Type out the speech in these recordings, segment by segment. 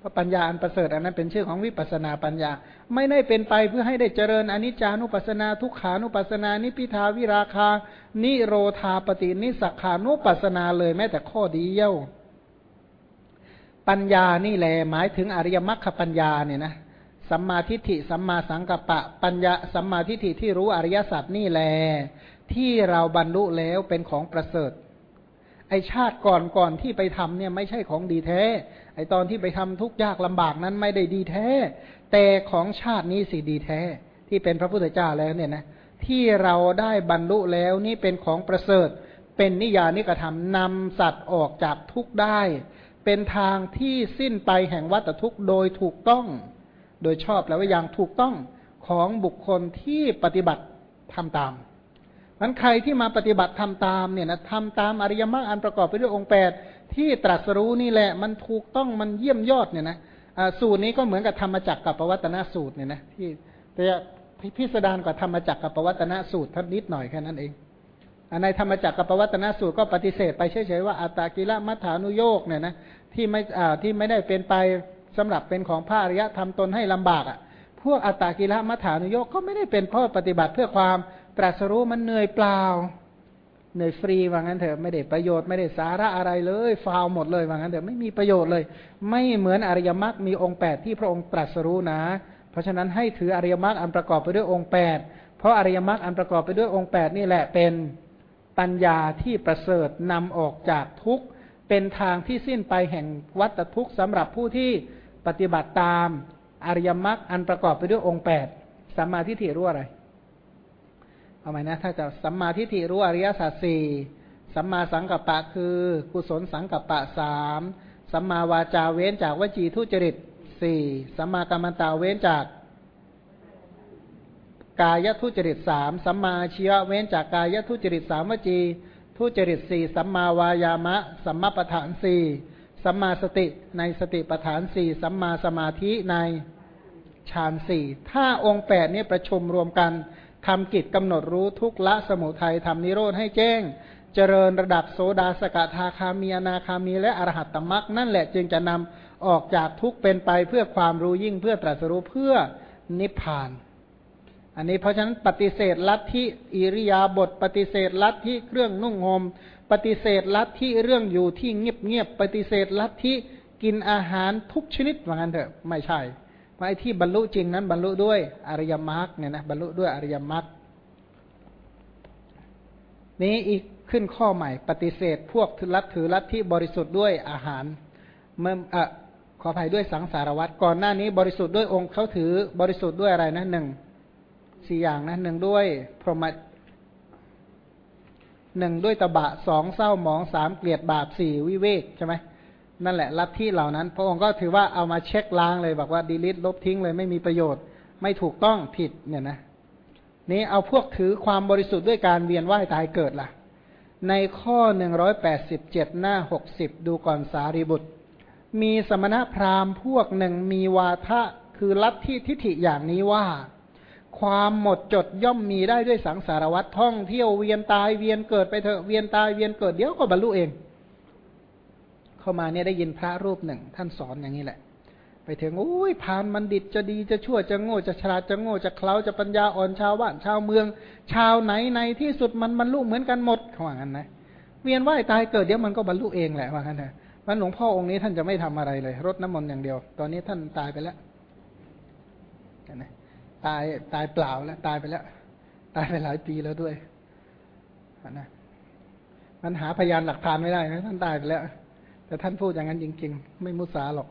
พราะปัญญาอันประเสริฐอันนั้นเป็นชื่อของวิปัสนาปัญญา ไม่ได้เป็นไปเพื่อให้ได้เจริญอนิจจานุปัสนาทุกขานุปัสนานิพิทาวิราคา นิโรธาปฏินิสักขานุปัสนาเลยแม้แต่ข้อเดียว ปัญญานี่แหละหมายถึงอริยมรรคปัญญาเนี่ยนะสัมมาทิฏฐิสัมมาสังกัปปะปัญญาสัมมาทิฏฐิที่รู้อริยสัจนี่แหละที่เราบรรลุแล้วเป็นของประเสริฐ ไอชาติก่อนก่อนที่ไปทำเนี่ยไม่ใช่ของดีแท้ ไอตอนที่ไปทำทุกยากลำบากนั้นไม่ได้ดีแท้ แต่ของชาตินี้สิดีแท้ ที่เป็นพระพุทธเจ้าแล้วเนี่ยนะที่เราได้บรรลุแล้วนี่เป็นของประเสริฐ เป็นนิยานิกระทำนำสัตว์ออกจากทุกข์ได้ เป็นทางที่สิ้นไปแห่งวัฏทุกข์โดยถูกต้อง โดยชอบแล้วว่าอย่างถูกต้องของบุคคลที่ปฏิบัติทำตาม นั้นใครที่มาปฏิบัติทำตามเนี่ยนะทำตามอริยมรรคอันประกอบไปด้วยองค์แปดที่ตรัสรู้นี่แหละ มันถูกต้องมันเยี่ยมยอดเนี่ยนะสูตรนี้ก็เหมือนกับธรรมจักรกับปวัตนสูตรเนี่ยนะที่แต่พิสดารกว่าธรรมจักรกับปวัตนสูตรท่านนิดหน่อยแค่นั้นเองในธรรมจักรกับปวัตนสูตรก็ปฏิเสธไปเฉยๆว่าอัตตากิละมัฐานุโยกเนี่ยนะที่ไม่ที่ไม่ได้เป็นไปสำหรับเป็นของพระอริยะทำตนให้ลำบากอะพวกอัตตากิละมัฐานุโยกก็ไม่ได้เป็นข้อปฏิบัติเพื่อความ ตรัสรู้มันเหนื่อยเปล่า เหนื่อยฟรีว่างั้นเถอะไม่ได้ประโยชน์ไม่ได้สาระอะไรเลยฟาวหมดเลยว่างั้นเถอะไม่มีประโยชน์เลย ไม่เหมือนอริยมรรคมีองค์แปดที่พระองค์ตรัสรู้นะ เพราะฉะนั้นให้ถืออริยมรรคอันประกอบไปด้วยองค์แปดเพราะอริยมรรคอันประกอบไปด้วยองค์แปดนี่แหละเป็นปัญญาที่ประเสริฐนำออกจากทุกข์เป็นทางที่สิ้นไปแห่งวัฏทุกข์สำหรับผู้ที่ปฏิบัติตามอริยมรรคอันประกอบไปด้วยองค์แปดสัมมาทิฏฐิรู้อะไร เอาไหมนะ ถ้าจะสัมมาทิฏฐิรู้อริยสัจสี่สัมมาสังกัปปะคือ กุศลสังกัปปะสามสัมมาวาจาเว้นจากวจีทุจริตสี่สัมมากรรมตาเว้นจาก กายทุจริตสามสัมมาชีวะเว้นจากกายทุจริตสามวจีทุจริตสี่สัมมาวายามะ สัมมาประธานสี่สัมมาสติในสติประธานสี่สัมมาสมาธิในฌานสี่ถ้าองค์แปดนี้ประชุมรวมกัน ทำกิจกำหนดรู้ทุกละสมุทัยทำนิโรธให้แจ้ง เจริญระดับโสดาสกทาคามีอนาคามีและอรหัตตมรักนั่นแหละจึงจะนำออกจากทุกเป็นไปเพื่อความรู้ยิ่งเพื่อตรัสรู้เพื่อนิพพาน อันนี้เพราะฉะนั้นปฏิเสธลัทธิอิริยาบถปฏิเสธลัทธิเครื่องนุ่งห่มปฏิเสธลัทธิเรื่องอยู่ที่เงียบเงียบปฏิเสธลัทธิกินอาหารทุกชนิดว่างั้นเถอะไม่ใช่ ไอ้ที่บรรลุจริงนั้น บรรลุด้วยอริยมรรคเนี่ยนะบรรลุด้วยอริยมรรคนี้อีกขึ้นข้อใหม่ ปฏิเสธพวกลัทถือลัทธิบริสุทธิ์ด้วยอาหารเมื่ออขออภัยด้วยสังสารวัตรก่อนหน้านี้บริสุทธิ์ด้วยองค์เขาถือบริสุทธิ์ด้วยอะไรนะหนึ่งสี่อย่างนะหนึ่งด้วยพรหมหนึ่งด้วยตบะสองเศร้าหมองสามเกลียดบาปสี่วิเวกใช่ไหม นั่นแหละลัทธิเหล่านั้น พระองค์ก็ถือว่าเอามาเช็คล้างเลยบอกว่าดีลิทลบทิ้งเลยไม่มีประโยชน์ไม่ถูกต้องผิดเนี่ยนะนี้เอาพวกถือความบริสุทธิ์ด้วยการเวียนว่ายตายเกิดล่ะ ในข้อหนึ่งร้อยแปดสิบเจ็ดหน้าหกสิบดูก่อนสารีบุตร มีสมณพราหมณ์พวกหนึ่งมีวาทะคือลัทธิทิฏฐิอย่างนี้ว่า ความหมดจดย่อมมีได้ด้วยสังสารวัตรท่องเที่ยวเวียนตายเวียนเกิดไปเถอะเวียนตายเวียนเกิดเดี๋ยวก็บรรลุเอง เข้ามาเนี่ยได้ยินพระรูปหนึ่ง ท่านสอนอย่างนี้แหละ ไปถึงอุ้ยพานมันดิตจะดีจะชั่วจะโง่จะฉลาดจะโง่จะเคล้าจะปัญญาอ่อนชาวบ้านชาวเมือง ชาวไหนในที่สุดมันบรรลุเหมือนกันหมดเขาว่างั้นนะเวียนว่ายตายเกิดเดี๋ยวมันก็บรรลุเองแหละว่างั้นนะมันหลวงพ่อองค์นี้ท่านจะไม่ทำอะไรเลย รดน้ำมนต์อย่างเดียว ตอนนี้ท่านตายไปแล้วนะตายตายเปล่าแล้ว ตายไปแล้ว ตายไปหลายปีแล้วด้วยนะมันหาพยานหลักฐานไม่ได้นะท่านตายไปแล้ว แต่ท่านพูดอย่างนั้นจริง ๆ ไม่มุสาหรอก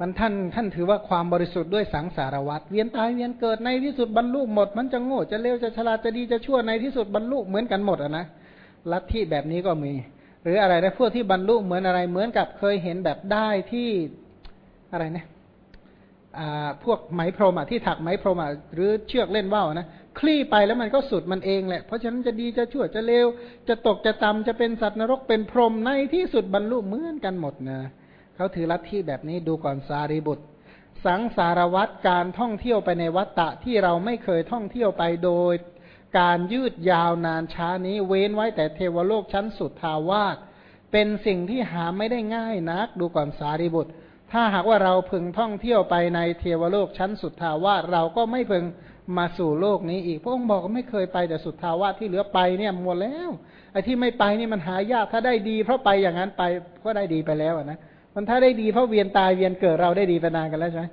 มันท่านท่านถือว่าความบริสุทธิ์ด้วยสังสารวัตรเวียนตายเวียนเกิดในที่สุดบรรลุหมด มันจะโง่จะเลวจะฉลาดจะดีจะชั่วในที่สุดบรรลุเหมือนกันหมดอะนะลัทธิแบบนี้ก็มี หรืออะไรนะพวกที่บรรลุเหมือนอะไรเหมือนกับเคยเห็นแบบได้ที่อะไรนะพวกไหมพรมอะที่ถักไหมพรมอะหรือเชือกเล่นว่าวนะ คลี่ไปแล้วมันก็สุดมันเองแหละ เพราะฉะนั้นจะดีจะชั่วจะเลว จะตกจะต่ำจะเป็นสัตว์นรกเป็นพรหมในที่สุดบรรลุเหมือนกันหมดนะเขาถือลัทธิแบบนี้ดูก่อนสารีบุตร สังสารวัตรการท่องเที่ยวไปในวัฏฏะที่เราไม่เคยท่องเที่ยวไปโดย การยืดยาวนานช้านี้เว้นไว้แต่เทวโลกชั้นสุดทาวาสเป็นสิ่งที่หาไม่ได้ง่ายนัก ดูก่อนสารีบุตร ถ้าหากว่าเราพึงท่องเที่ยวไปในเทวโลกชั้นสุดทาวาสเราก็ไม่พึง มาสู่โลกนี้อีก พระองค์บอกว่าไม่เคยไปแต่สุดทาวาที่เหลือไปเนี่ยหมดแล้วไอ้ที่ไม่ไปนี่มันหายากถ้าได้ดี เพราะไปอย่างนั้นไปก็ได้ดีไปแล้วนะมันถ้าได้ดีเพราะเวียนตายเวียนเกิดเราได้ดีไปนานกันแล้วใช่ไหม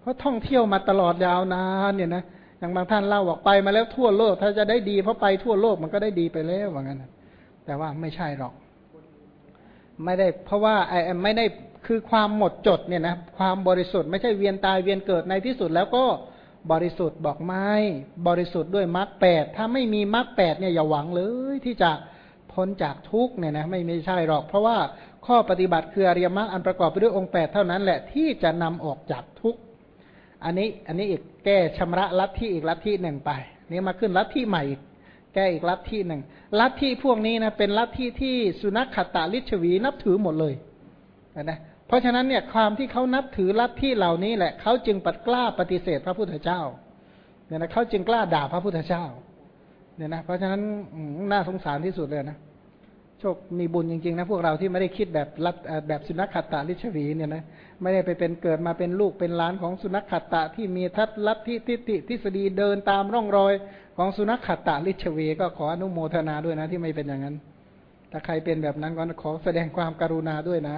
เพราะท่องเที่ยวมาตลอดยาวนานเนี่ยนะอย่างบางท่านเล่าบอกไปมาแล้วทั่วโลก ถ้าจะได้ดีเพราะไปทั่วโลกมันก็ได้ดีไปแล้วว่างั้นแต่ว่าไม่ใช่หรอก ไม่ได้เพราะว่าไอ้ไม่ได้คือความหมดจดเนี่ยนะความบริสุทธิ์ไม่ใช่เวียนตายเวียนเกิดในที่สุดแล้วก็ บริสุทธิ์บอกไม่บริสุทธิ์ด้วยมรรคแปดถ้าไม่มีมรรคแปดเนี่ยอย่าหวังเลยที่จะพ้นจากทุกเนี่ยนะไม่ไม่ใช่หรอก เพราะว่าข้อปฏิบัติคืออริยมรรคอันประกอบไปด้วยองค์แปดเท่านั้นแหละที่จะนำออกจากทุกอันนี้อันนี้อีกแก้ชำระลัทธิอีกลัทธิหนึ่งไปนี่มาขึ้นลัทธิใหม่อีกแก้อีกลัทธิหนึ่งลัทธิพวกนี้นะเป็นลัทธิที่สุนัขขตาลิชวีนับถือหมดเลยนะ ราะฉะนั้นเนี่ยความที่เขานับถือลัทธิเหล่านี้แหละเขาจึงปัดกล้าปฏิเสธพระพุทธเจ้าเนี่ยนะเขาจึงกล้าด่าพระพุทธเจ้าเนี่ยนะเพราะฉะนั้นน่าสงสารที่สุดเลยนะโชคมีบุญจริงๆนะพวกเราที่ไม่ได้คิดแบบรัดแบบสุนัขขัตตาลิชวีเนี่ยนะไม่ได้ไปเป็นเกิดมาเป็นลูกเป็นหลานของสุนัขขัตตะที่มีทัศลัทธิทิฏฐิทฤษฎีเดินตามร่องรอยของสุนัขขัตตาลิชวีก็ขออนุโมทนาด้วยนะที่ไม่เป็นอย่างนั้นถ้าใครเป็นแบบนั้นก็ขอแสดงความกรุณาด้วยนะ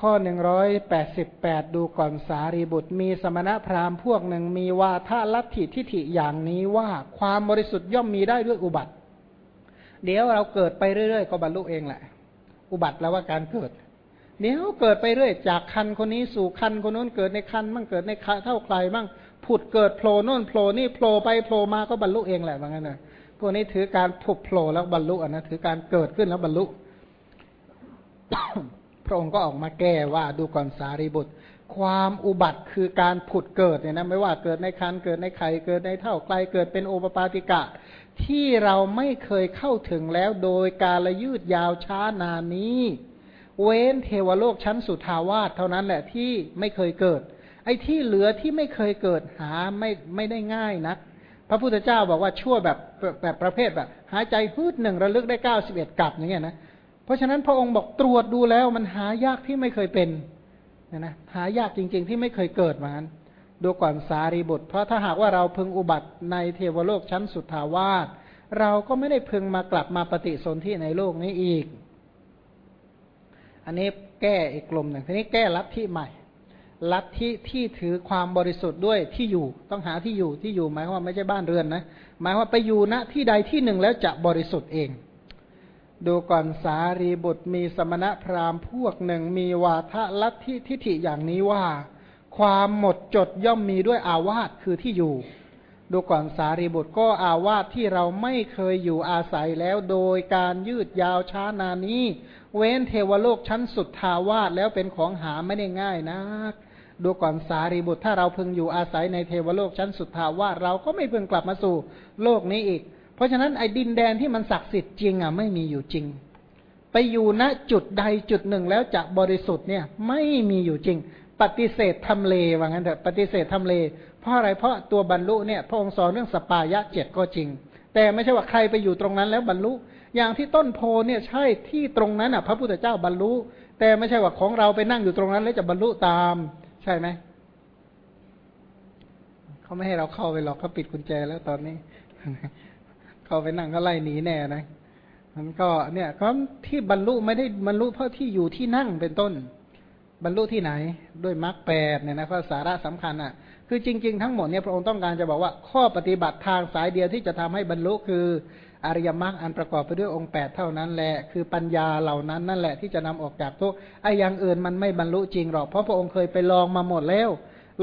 ข้อหนึ่งร้อยแปดสิบแปดดูก่อนสารีบุตรมีสมณพราหมณ์พวกหนึ่งมีว่าทะลัทธิทิฏฐิอย่างนี้ว่าความบริสุทธิ์ย่อมมีได้ด้วยอุบัติ เดี๋ยวเราเกิดไปเรื่อยๆ ก็บรรลุเองแหละ อุบัติแล้วว่าการเกิด เดี๋ยวเกิดไปเรื่อยจากคันคนนี้สู่คันคนนู้นเกิดในคันมั่งเกิดในเท่าใครมั่งผุดเกิดโผล่โน่นโผล่นี่โผล่ไปโผล่มาก็บรรลุเองแหละว่างั้นนะพวกนี้ถือการผุดโผล่แล้วบรรลุอะนะถือการเกิดขึ้นแล้วบรรลุ พระองค์ก็ออกมาแก้ว่าดูก่อนสารีบุตร ความอุบัติคือการผุดเกิดเนี่ยนะไม่ว่าเกิดในคันเกิดในไข่เกิดในเท่าไกลเกิดเป็นโอปปาติกะ ที่เราไม่เคยเข้าถึงแล้วโดยการละยืดยาวช้านานนี้ เว้นเทวโลกชั้นสุทาวาสเท่านั้นแหละที่ไม่เคยเกิด ไอ้ที่เหลือที่ไม่เคยเกิดหาไม่ไม่ได้ง่ายนักพระพุทธเจ้าบอกว่าชั่วแบบแบบประเภทแบบ หายใจพืดหนึ่งระลึกได้เก้าสิบเอ็ดกลับอย่างเงี้ยนะ เพราะฉะนั้นพระองค์บอกตรวจดูแล้วมันหายากที่ไม่เคยเป็นนะนะหายากจริง ๆ ที่ไม่เคยเกิดมานั้นดูก่อนสารีบุตร เพราะถ้าหากว่าเราพึงอุบัติในเทวโลกชั้นสุทาวาสเราก็ไม่ได้พึงมากลับมาปฏิสนธิในโลกนี้อีก อันนี้แก้อีกกลุ่มหนึ่งทีนี้แก้ลัทธิใหม่ ลัทธิที่ถือความบริสุทธิ์ด้วยที่อยู่ ต้องหาที่อยู่ที่อยู่หมายว่าไม่ใช่บ้านเรือนนะ หมายว่าไปอยู่ณที่ใดที่หนึ่งแล้วจะบริสุทธิ์เอง ดูก่อนสารีบุตรมีสมณะพราหมณ์พวกหนึ่งมีวาทะลัทธิทิฏฐิอย่างนี้ว่า ความหมดจดย่อมมีด้วยอาวาสคือที่อยู่ ดูก่อนสารีบุตรก็อาวาสที่เราไม่เคยอยู่อาศัยแล้วโดยการยืดยาวช้านานี้ เว้นเทวโลกชั้นสุดทาวาสแล้วเป็นของหาไม่ได้ง่ายนักดูก่อนสารีบุตรถ้าเราพึงอยู่อาศัยในเทวโลกชั้นสุดทาวาสเราก็ไม่พึงกลับมาสู่โลกนี้อีก เพราะฉะนั้นไอ้ดินแดนที่มันศักดิ์สิทธิ์จริงอะไม่มีอยู่จริง ไปอยู่ณจุดใดจุดหนึ่งแล้วจะบริสุทธิ์เนี่ยไม่มีอยู่จริง ปฏิเสธทำเลว่างั้นเถอะปฏิเสธทำเล เพราะอะไรเพราะตัวบรรลุเนี่ยพระองค์สอนเรื่องสปายะเจ็ดก็จริง แต่ไม่ใช่ว่าใครไปอยู่ตรงนั้นแล้วบรรลุ อย่างที่ต้นโพเนี่ยใช่ที่ตรงนั้นอะ พระพุทธเจ้าบรรลุ แต่ไม่ใช่ว่าของเราไปนั่งอยู่ตรงนั้น แล้วจะบรรลุตาม ใช่ไหมเขาไม่ให้เราเข้าไปหรอกเขาปิดกุญแจแล้วตอนนี้ เข้าไปนั่งก็ไล่หนีแน่นะมันก็เนี่ยก็ที่บรรลุไม่ได้บรรลุเพราะที่อยู่ที่นั่งเป็นต้น บรรลุที่ไหน ด้วยมรรคแปดเนี่ยนะก็สาระสำคัญอะ คือจริง ๆ ทั้งหมดเนี่ยพระองค์ต้องการจะบอกว่า ข้อปฏิบัติทางสายเดียวที่จะทำให้บรรลุคืออริยมรรคอันประกอบไปด้วยองค์แปดเท่านั้นแหละ คือปัญญาเหล่านั้นนั่นแหละที่จะนำออกจากทุกไอ้อย่างอื่นมันไม่บรรลุจริงหรอกเพราะพระองค์เคยไปลองมาหมดแล้ว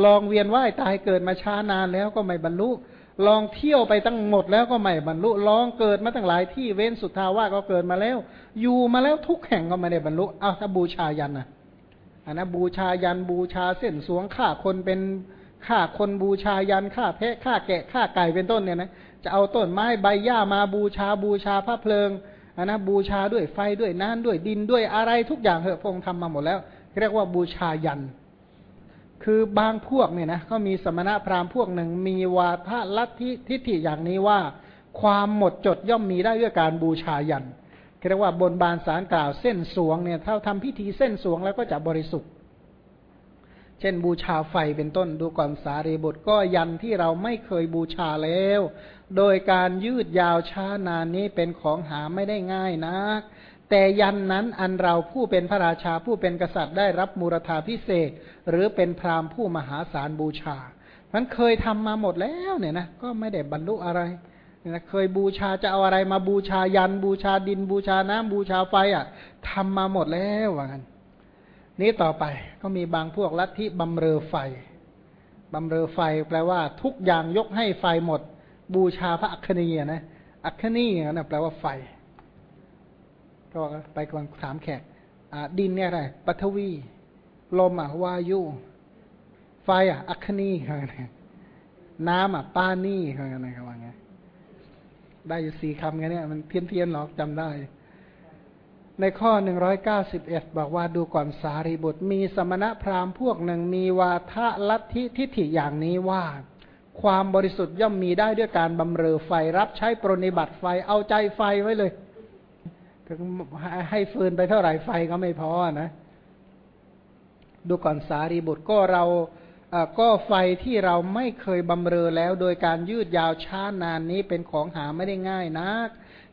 ลองเวียนว่ายตายเกิดมาช้านานแล้วก็ไม่บรรลุ ลองเที่ยวไปตั้งหมดแล้วก็ไม่บรรลุ ลองเกิดมาตั้งหลายที่เว้นสุดทาว่าก็เกิดมาแล้ว อยู่มาแล้วทุกแห่งก็ไม่ได้บรรลุเอาถ้าบูชายันนะอันนะบูชายันบูชาเส้นสวงฆ่าคนเป็นฆ่าคนบูชายันฆ่าแพะฆ่าแกะฆ่าไก่เป็นต้นเนี่ยนะจะเอาต้นไม้ใบหญ้ามาบูชาบูชาพระเพลิงอันนะบูชาด้วยไฟด้วยน้ำด้วยดินด้วยอะไรทุกอย่างเหอะพงทำมาหมดแล้ว เรียกว่าบูชายัน คือบางพวกเนี่ยนะก็มีสมณะพราหมณ์พวกหนึ่ง มีวาทะลัทธิทิฏฐิอย่างนี้ว่า ความหมดจดย่อมมีได้ด้วยการบูชายันเรียกว่าบนบานสารกล่าวเส้นสวงเนี่ยถ้าทำพิธีเส้นสวงแล้วก็จะบริสุทธิ์ เช่นบูชาไฟเป็นต้นดูก่อนสารีบุตรก็ยันที่เราไม่เคยบูชาแล้ว โดยการยืดยาวช้านานนี้เป็นของหาไม่ได้ง่ายนะ แต่ยันนั้นอันเราผู้เป็นพระราชาผู้เป็นกษัตริย์ได้รับมูรธาพิเศษ หรือเป็นพราหมณ์ผู้มหาศาลบูชา มันเคยทำมาหมดแล้วเนี่ยนะก็ไม่ได้บรรลุอะไรนะเคยบูชาจะเอาอะไรมาบูชายันบูชาดินบูชาน้ำบูชาไฟอะทำมาหมดแล้วว่างั้นนี้ต่อไปก็มีบางพวกลัทธิบำเรอไฟบำเรอไฟแปลว่า ทุกอย่างยกให้ไฟหมด บูชาพระอัคคณีนะอัคคณีนะแปลว่าไฟ ก็ไปกำลังถามแขกดินเนี่ยอะไรปัทวี ลมอะวายุ ไฟอะ อัคคณีน้ำอะปานี่เขาไงเขาว่าไงได้อยู่สี่คำไงเนี่ยมันเพี้ยนเพียนหรอกจำได้ ในข้อหนึ่งร้อยเก้าสิบเอ็ดบอกว่าดูก่อนสารีบุตร มีสมณะพราหมณ์พวกหนึ่งมีวาทะลัทธิทิฏฐิอย่างนี้ว่าความบริสุทธิ์ย่อมมีได้ด้วยการบำเรอไฟรับใช้ปรนิบัติไฟเอาใจไฟไว้เลย ถึงให้ฟืนไปเท่าไหร่ไฟก็ไม่พอนะ ดูก่อนสารีบุตรก็เราก็ไฟที่เราไม่เคยบำเรอแล้ว โดยการยืดยาวช้านานนี้เป็นของหาไม่ได้ง่ายนัก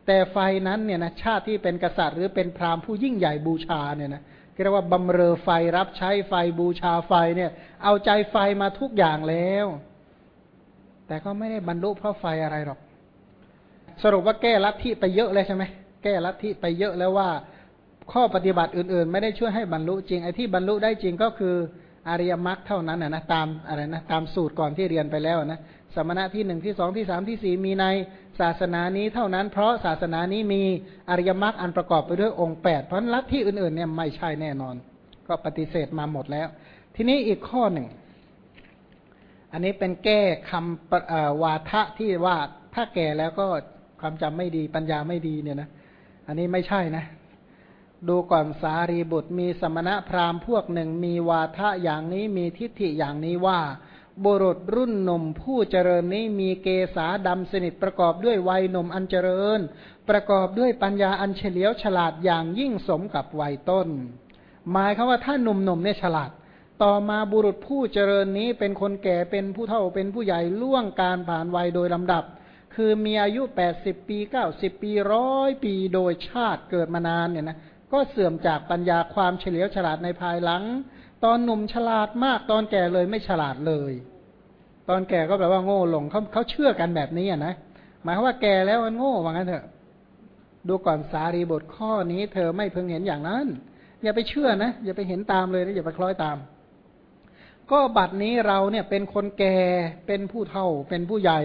แต่ไฟนั้นเนี่ยนะชาติที่เป็นกษัตริย์ หรือเป็นพราหมณ์ผู้ยิ่งใหญ่บูชาเนี่ยนะเรียกว่าบำเรอไฟรับใช้ไฟบูชาไฟเนี่ย เอาใจไฟมาทุกอย่างแล้ว แต่ก็ไม่ได้บรรลุเพราะไฟอะไรหรอก สรุปว่าแก้ลัทธิไปเยอะเลยใช่ไหม แก้ลัทธิไปเยอะแล้วว่า ข้อปฏิบัติอื่น ๆ ไม่ได้ช่วยให้บรรลุจริงไอ้ที่บรรลุได้จริงก็คืออริยมรรคเท่านั้นนะนะตามอะไรนะตามสูตรก่อนที่เรียนไปแล้วนะสมณะที่หนึ่งที่สองที่สามที่สี่มีในศาสนานี้เท่านั้น เพราะศาสนานี้มีอริยมรรคอันประกอบไปด้วยองค์แปดเพราะลัทธิอื่นๆเนี่ยไม่ใช่แน่นอน ก็ปฏิเสธมาหมดแล้ว ทีนี้อีกข้อหนึ่ง อันนี้เป็นแก้คำวาทะที่ว่าถ้าแก่แล้วก็ความจำไม่ดีปัญญาไม่ดีเนี่ยนะ อันนี้ไม่ใช่นะ ดูก่อนสารีบุตรมีสมณะพราหมณ์พวกหนึ่งมีวาทะอย่างนี้มีทิฏฐิอย่างนี้ว่า บุรุษรุ่นหนุ่มผู้เจริญนี้มีเกษาดำสนิทประกอบด้วยวัยหนุ่มอันเจริญ ประกอบด้วยปัญญาอันเฉลียวฉลาดอย่างยิ่งสมกับวัยต้น หมายคือว่าถ้าหนุ่มๆเนี่ยฉลาดต่อมาบุรุษผู้เจริญนี้เป็นคนแก่เป็นผู้เฒ่าเป็นผู้ใหญ่ล่วงการผ่านวัยโดยลำดับ คือมีอายุแปดสิบปีเก้าสิบปีร้อยปีโดยชาติเกิดมานานเนี่ยนะก็เสื่อมจากปัญญาความเฉลียวฉลาดในภายหลัง ตอนหนุ่มฉลาดมากตอนแก่เลยไม่ฉลาดเลย ตอนแก่ก็แปลว่าโง่ลงเขาเขาเชื่อกันแบบนี้อะนะหมายว่าแก่แล้วมันโง่ว่างั้นเถอะ ดูก่อนสารีบทข้อนี้ เธอไม่เพิ่งเห็นอย่างนั้น อย่าไปเชื่อนะอย่าไปเห็นตามเลยนะอย่าไปคล้อยตาม ก็บัดนี้เราเนี่ยเป็นคนแก่เป็นผู้เฒ่าเป็นผู้ใหญ่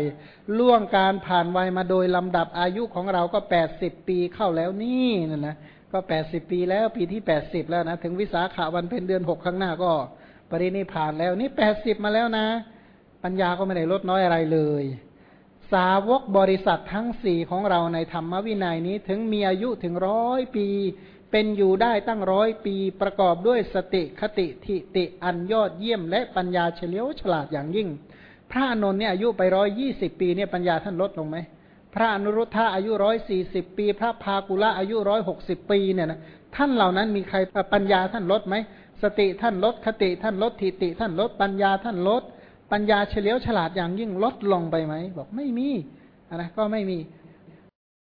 ล่วงการผ่านวัยมาโดยลำดับอายุของเราก็แปดสิบปีเข้าแล้วนี่นะนะก็แปดสิบปีแล้วปีที่แปดสิบแล้วนะถึงวิสาขาวันเพ็ญเดือนหกข้างหน้าก็ ปรินิพานแล้วนี่แปดสิบมาแล้วนะ ปัญญาก็ไม่ได้ลดน้อยอะไรเลย สาวกบริษัททั้งสี่ของเราในธรรมวินัยนี้ถึงมีอายุถึงร้อยปี เป็นอยู่ได้ตั้งร้อยปีประกอบด้วยสติคติทิติอันยอดเยี่ยมและปัญญาเฉลียวฉลาดอย่างยิ่ง พระนนท์เนี่ยอายุไปร้อยยี่สิบปีเนี่ยปัญญาท่านลดลงไหมพระอนุรุทธะอายุร้อยสี่สิบปี พระพากุละอายุร้อยหกสิบปีเนี่ยนะท่านเหล่านั้นมีใครปัญญาท่านลดไหมสติท่านลดคติท่านลดทิติท่านลดปัญญาท่านลด ปัญญาเฉลียวฉลาดอย่างยิ่งลดลงไปไหมบอกไม่มีนะก็ไม่มี